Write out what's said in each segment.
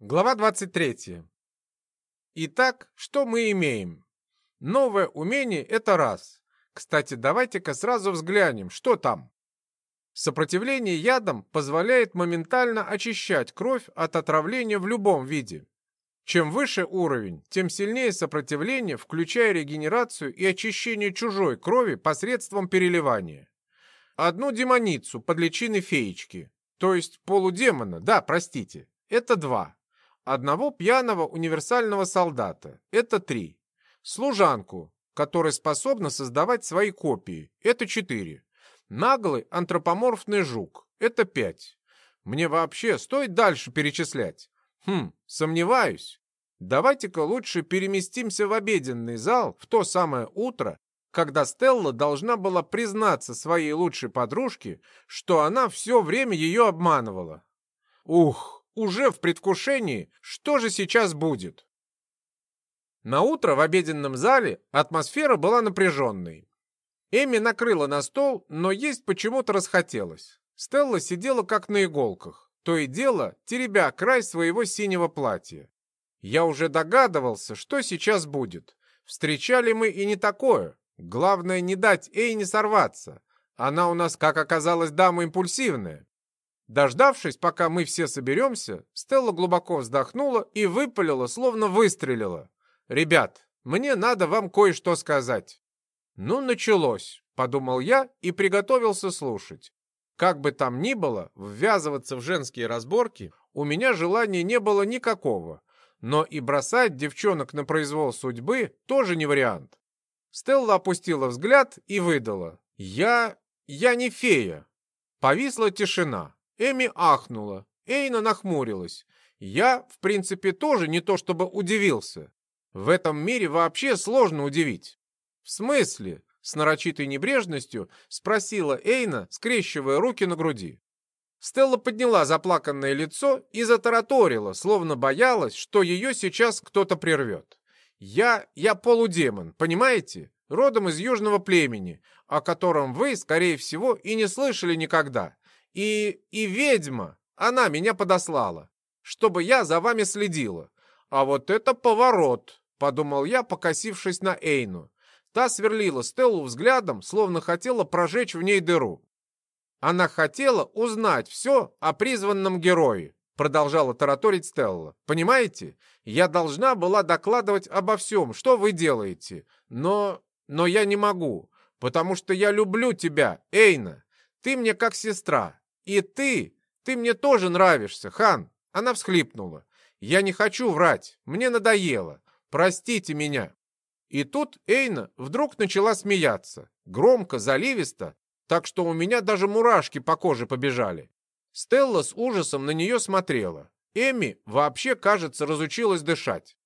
Глава 23. Итак, что мы имеем? Новое умение — это раз. Кстати, давайте-ка сразу взглянем, что там. Сопротивление ядам позволяет моментально очищать кровь от отравления в любом виде. Чем выше уровень, тем сильнее сопротивление, включая регенерацию и очищение чужой крови посредством переливания. Одну демоницу под личиной феечки, то есть полудемона, да, простите, это два. Одного пьяного универсального солдата. Это три. Служанку, которая способна создавать свои копии. Это четыре. Наглый антропоморфный жук. Это пять. Мне вообще стоит дальше перечислять? Хм, сомневаюсь. Давайте-ка лучше переместимся в обеденный зал в то самое утро, когда Стелла должна была признаться своей лучшей подружке, что она все время ее обманывала. Ух, уже в предвкушении, что же сейчас будет. На утро в обеденном зале атмосфера была напряженной. Эми накрыла на стол, но есть почему-то расхотелось. Стелла сидела как на иголках, то и дело теребя край своего синего платья. Я уже догадывался, что сейчас будет. Встречали мы и не такое. Главное не дать Эй не сорваться. Она у нас, как оказалось, дама импульсивная. Дождавшись, пока мы все соберемся, Стелла глубоко вздохнула и выпалила, словно выстрелила. «Ребят, мне надо вам кое-что сказать». «Ну, началось», — подумал я и приготовился слушать. Как бы там ни было, ввязываться в женские разборки у меня желания не было никакого, но и бросать девчонок на произвол судьбы тоже не вариант. Стелла опустила взгляд и выдала. «Я... я не фея». Повисла тишина. Эми ахнула, Эйна нахмурилась. Я, в принципе, тоже не то чтобы удивился. В этом мире вообще сложно удивить. В смысле? С нарочитой небрежностью спросила Эйна, скрещивая руки на груди. Стелла подняла заплаканное лицо и затараторила, словно боялась, что ее сейчас кто-то прервет. «Я... я полудемон, понимаете? Родом из южного племени, о котором вы, скорее всего, и не слышали никогда. И... и ведьма, она меня подослала, чтобы я за вами следила. А вот это поворот, подумал я, покосившись на Эйну. Та сверлила Стеллу взглядом, словно хотела прожечь в ней дыру. Она хотела узнать все о призванном герое, продолжала тараторить Стелла. Понимаете, я должна была докладывать обо всем, что вы делаете, но... но я не могу, потому что я люблю тебя, Эйна. Ты мне как сестра, «И ты! Ты мне тоже нравишься, хан!» Она всхлипнула. «Я не хочу врать, мне надоело. Простите меня!» И тут Эйна вдруг начала смеяться. Громко, заливисто, так что у меня даже мурашки по коже побежали. Стелла с ужасом на нее смотрела. Эми вообще, кажется, разучилась дышать.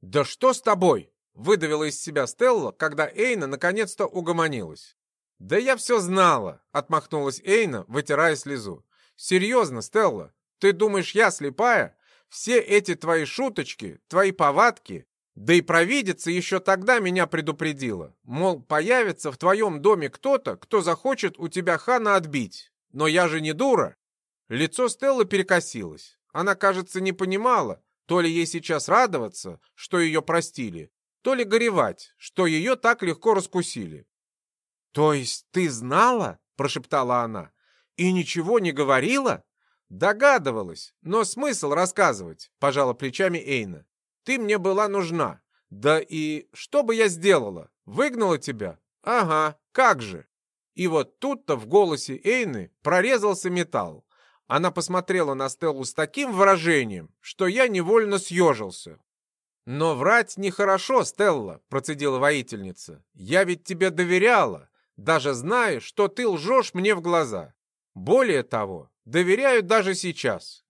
«Да что с тобой?» — выдавила из себя Стелла, когда Эйна наконец-то угомонилась. «Да я все знала!» — отмахнулась Эйна, вытирая слезу. «Серьезно, Стелла, ты думаешь, я слепая? Все эти твои шуточки, твои повадки, да и провидица еще тогда меня предупредила. Мол, появится в твоем доме кто-то, кто захочет у тебя хана отбить. Но я же не дура!» Лицо Стеллы перекосилось. Она, кажется, не понимала, то ли ей сейчас радоваться, что ее простили, то ли горевать, что ее так легко раскусили. «То есть ты знала?» — прошептала она. «И ничего не говорила?» «Догадывалась, но смысл рассказывать», — пожала плечами Эйна. «Ты мне была нужна. Да и что бы я сделала? Выгнала тебя? Ага, как же!» И вот тут-то в голосе Эйны прорезался металл. Она посмотрела на Стеллу с таким выражением, что я невольно съежился. «Но врать нехорошо, Стелла», — процедила воительница. «Я ведь тебе доверяла даже зная, что ты лжешь мне в глаза. Более того, доверяю даже сейчас.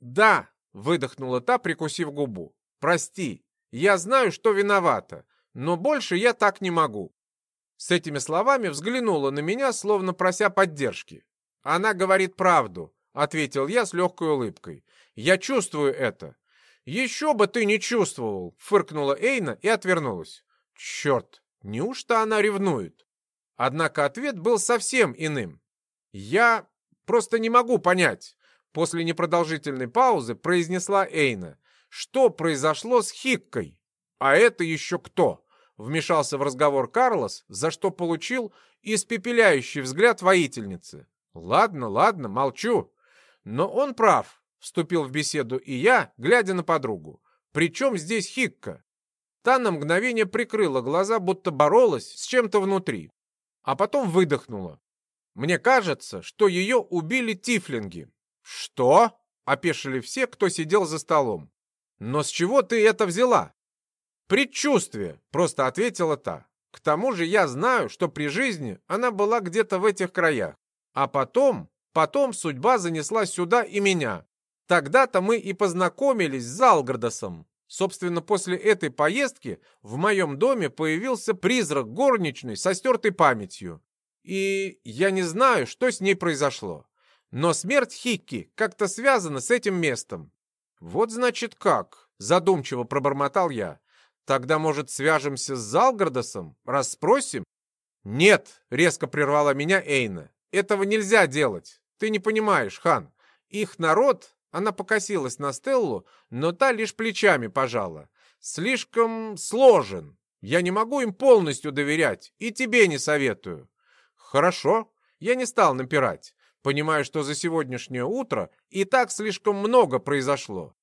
Да, выдохнула та, прикусив губу. Прости, я знаю, что виновата, но больше я так не могу. С этими словами взглянула на меня, словно прося поддержки. Она говорит правду, ответил я с легкой улыбкой. Я чувствую это. Еще бы ты не чувствовал, фыркнула Эйна и отвернулась. Черт, неужто она ревнует? Однако ответ был совсем иным. «Я просто не могу понять, После непродолжительной паузы произнесла Эйна. Что произошло с Хиккой? А это еще кто? Вмешался в разговор Карлос, за что получил испепеляющий взгляд воительницы. Ладно, ладно, молчу. Но он прав, вступил в беседу и я, глядя на подругу. Причем здесь Хикка? Та на мгновение прикрыла глаза, будто боролась с чем-то внутри, а потом выдохнула. Мне кажется, что ее убили тифлинги. Что? Опешили все, кто сидел за столом. Но с чего ты это взяла? Предчувствие, просто ответила та. К тому же я знаю, что при жизни она была где-то в этих краях. А потом, потом судьба занесла сюда и меня. Тогда-то мы и познакомились с Залгардосом. Собственно, после этой поездки в моем доме появился призрак горничной со стертой памятью. И я не знаю, что с ней произошло. Но смерть Хикки как-то связана с этим местом. Вот значит как, задумчиво пробормотал я. Тогда, может, свяжемся с Залгардосом? Расспросим? Нет, резко прервала меня Эйна. Этого нельзя делать. Ты не понимаешь, хан. Их народ она покосилась на Стеллу, но та лишь плечами пожала. «Слишком сложен. Я не могу им полностью доверять, и тебе не советую». «Хорошо». Я не стал напирать, понимая, что за сегодняшнее утро и так слишком много произошло.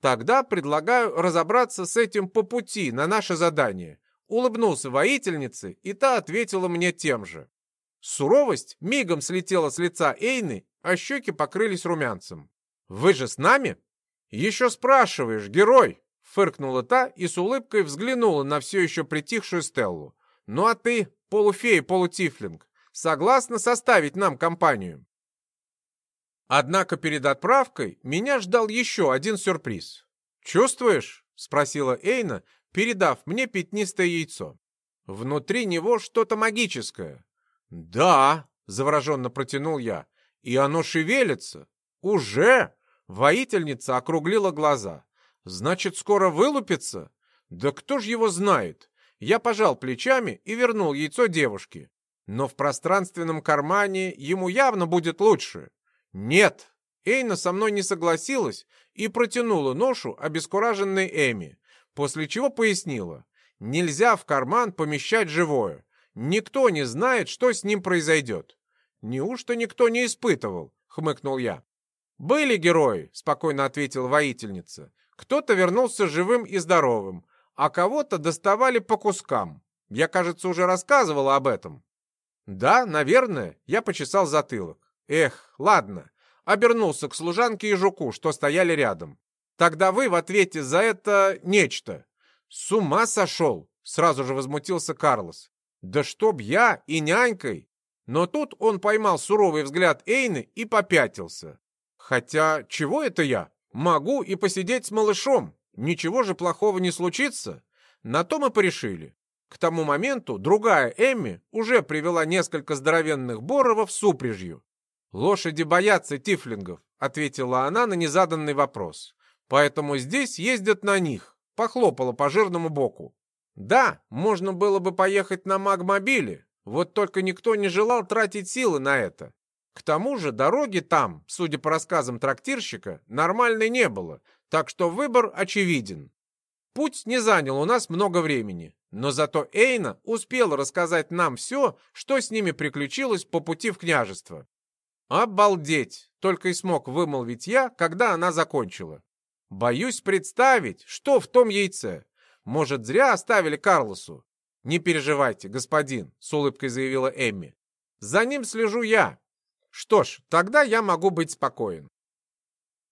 Тогда предлагаю разобраться с этим по пути на наше задание. Улыбнулся воительнице, и та ответила мне тем же. Суровость мигом слетела с лица Эйны, а щеки покрылись румянцем. Вы же с нами?» «Еще спрашиваешь, герой!» — фыркнула та и с улыбкой взглянула на все еще притихшую Стеллу. «Ну а ты, полуфея, полутифлинг, согласна составить нам компанию?» Однако перед отправкой меня ждал еще один сюрприз. «Чувствуешь?» — спросила Эйна, передав мне пятнистое яйцо. «Внутри него что-то магическое». «Да!» — завороженно протянул я. «И оно шевелится. Уже?» Воительница округлила глаза. «Значит, скоро вылупится? Да кто ж его знает?» Я пожал плечами и вернул яйцо девушке. Но в пространственном кармане ему явно будет лучше. «Нет!» Эйна со мной не согласилась и протянула ношу обескураженной Эми, после чего пояснила. «Нельзя в карман помещать живое. Никто не знает, что с ним произойдет». «Неужто никто не испытывал?» — хмыкнул я. «Были герои», — спокойно ответила воительница. «Кто-то вернулся живым и здоровым, а кого-то доставали по кускам. Я, кажется, уже рассказывала об этом». «Да, наверное», — я почесал затылок. «Эх, ладно». Обернулся к служанке и жуку, что стояли рядом. «Тогда вы в ответе за это нечто». «С ума сошел!» — сразу же возмутился Карлос. «Да чтоб я и нянькой!» Но тут он поймал суровый взгляд Эйны и попятился. Хотя, чего это я? Могу и посидеть с малышом. Ничего же плохого не случится. На то мы порешили. К тому моменту другая Эмми уже привела несколько здоровенных боровов с упряжью. «Лошади боятся тифлингов», — ответила она на незаданный вопрос. «Поэтому здесь ездят на них», — похлопала по жирному боку. «Да, можно было бы поехать на магмобиле, вот только никто не желал тратить силы на это. К тому же дороги там, судя по рассказам трактирщика, нормальной не было, так что выбор очевиден. Путь не занял у нас много времени, но зато Эйна успела рассказать нам все, что с ними приключилось по пути в княжество. «Обалдеть!» — только и смог вымолвить я, когда она закончила. «Боюсь представить, что в том яйце. Может, зря оставили Карлосу?» «Не переживайте, господин», — с улыбкой заявила Эмми. «За ним слежу я, что ж, тогда я могу быть спокоен.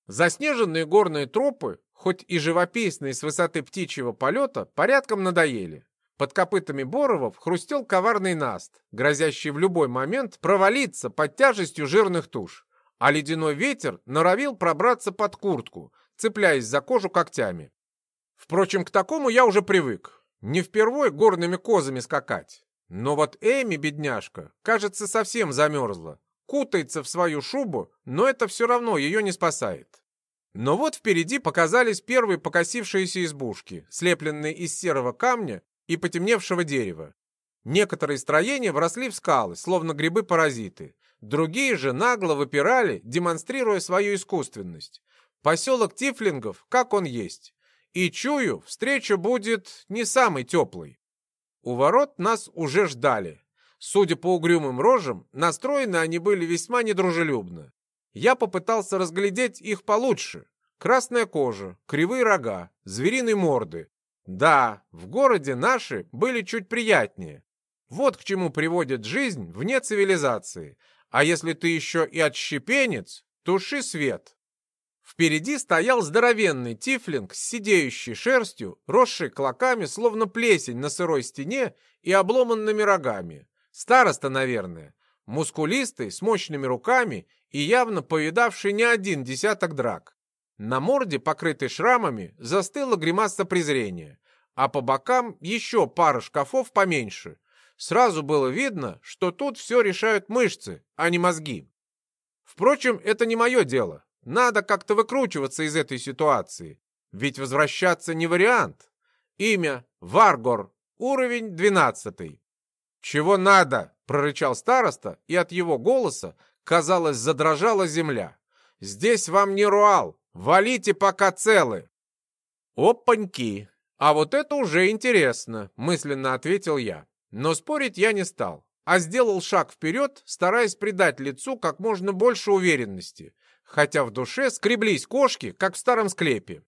Заснеженные горные тропы, хоть и живописные с высоты птичьего полета, порядком надоели. Под копытами Боровов хрустел коварный наст, грозящий в любой момент провалиться под тяжестью жирных туш, а ледяной ветер норовил пробраться под куртку, цепляясь за кожу когтями. Впрочем, к такому я уже привык. Не впервой горными козами скакать. Но вот Эми, бедняжка, кажется, совсем замерзла кутается в свою шубу, но это все равно ее не спасает. Но вот впереди показались первые покосившиеся избушки, слепленные из серого камня и потемневшего дерева. Некоторые строения вросли в скалы, словно грибы-паразиты. Другие же нагло выпирали, демонстрируя свою искусственность. Поселок Тифлингов, как он есть. И чую, встреча будет не самой теплой. У ворот нас уже ждали. Судя по угрюмым рожам, настроены они были весьма недружелюбно. Я попытался разглядеть их получше. Красная кожа, кривые рога, звериные морды. Да, в городе наши были чуть приятнее. Вот к чему приводит жизнь вне цивилизации. А если ты еще и отщепенец, туши свет. Впереди стоял здоровенный тифлинг с сидеющей шерстью, росшей клоками, словно плесень на сырой стене и обломанными рогами. Староста, наверное, мускулистый, с мощными руками и явно повидавший не один десяток драк. На морде, покрытой шрамами, застыла гримаса презрения, а по бокам еще пара шкафов поменьше. Сразу было видно, что тут все решают мышцы, а не мозги. Впрочем, это не мое дело. Надо как-то выкручиваться из этой ситуации. Ведь возвращаться не вариант. Имя — Варгор, уровень двенадцатый. «Чего надо?» — прорычал староста, и от его голоса, казалось, задрожала земля. «Здесь вам не Руал. Валите, пока целы!» «Опаньки! А вот это уже интересно!» — мысленно ответил я. Но спорить я не стал, а сделал шаг вперед, стараясь придать лицу как можно больше уверенности — хотя в душе скреблись кошки, как в старом склепе.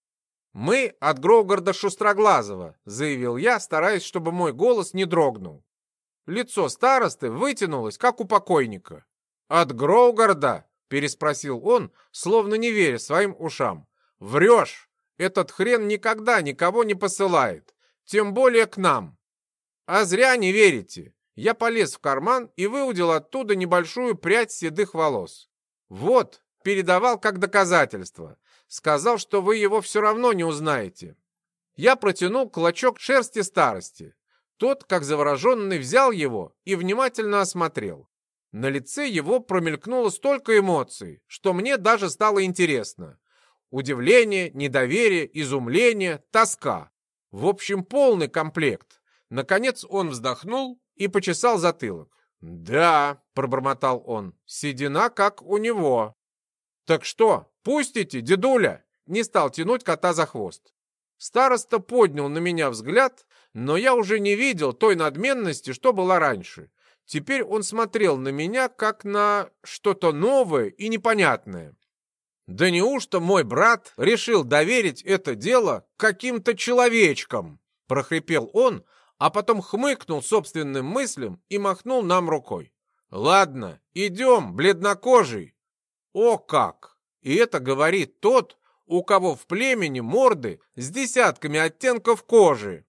«Мы от Гроугарда Шустроглазого», — заявил я, стараясь, чтобы мой голос не дрогнул. Лицо старосты вытянулось, как у покойника. «От Гроугарда?» — переспросил он, словно не веря своим ушам. «Врешь! Этот хрен никогда никого не посылает, тем более к нам». «А зря не верите!» Я полез в карман и выудил оттуда небольшую прядь седых волос. «Вот, передавал как доказательство. Сказал, что вы его все равно не узнаете. Я протянул клочок шерсти старости. Тот, как завороженный, взял его и внимательно осмотрел. На лице его промелькнуло столько эмоций, что мне даже стало интересно. Удивление, недоверие, изумление, тоска. В общем, полный комплект. Наконец он вздохнул и почесал затылок. «Да», — пробормотал он, — «седина как у него». «Так что, пустите, дедуля?» Не стал тянуть кота за хвост. Староста поднял на меня взгляд, но я уже не видел той надменности, что была раньше. Теперь он смотрел на меня, как на что-то новое и непонятное. Да неужто мой брат решил доверить это дело каким-то человечкам? прохрипел он, а потом хмыкнул собственным мыслям и махнул нам рукой. Ладно, идем, бледнокожий. О как! И это говорит тот, у кого в племени морды с десятками оттенков кожи.